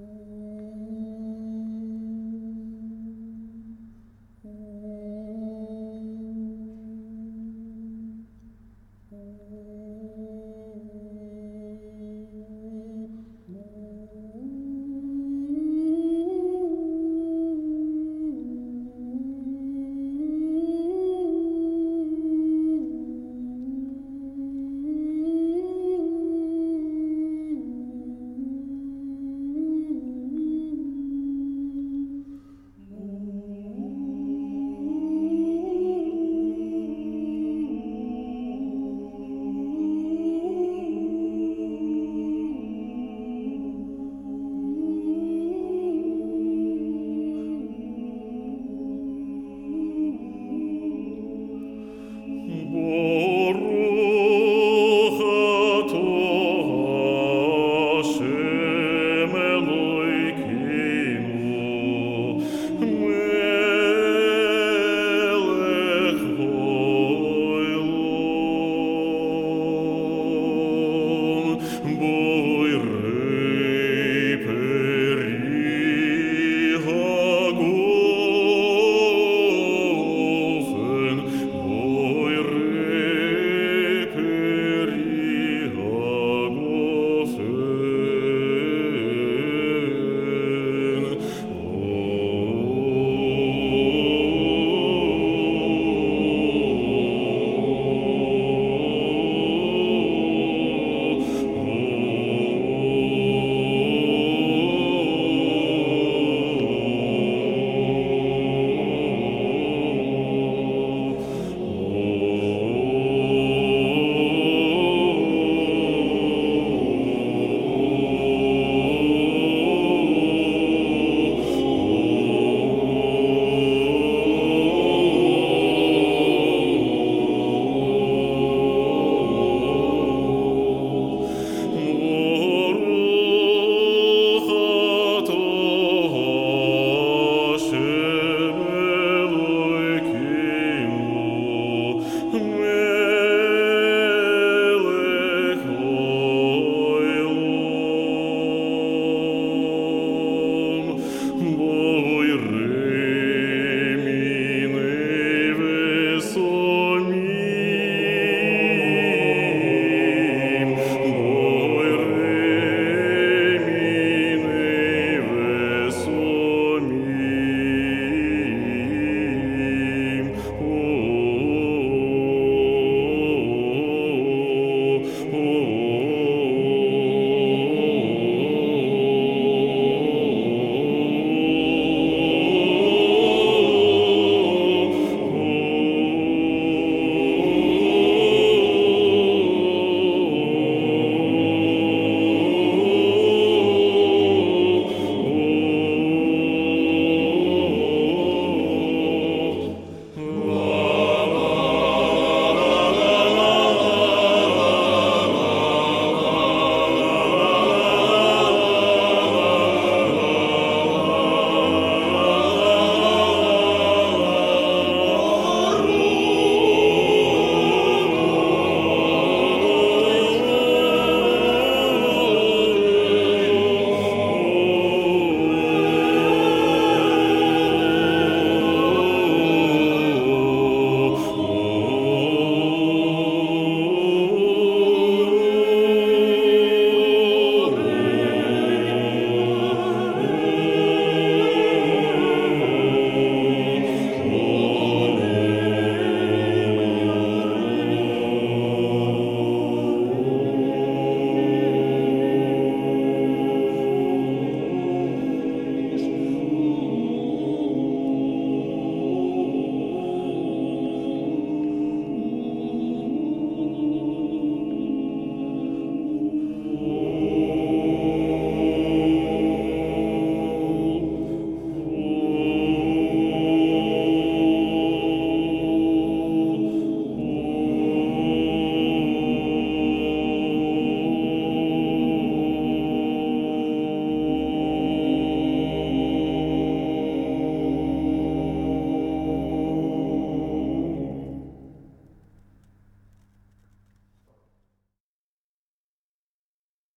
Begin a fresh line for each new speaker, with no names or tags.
Mm,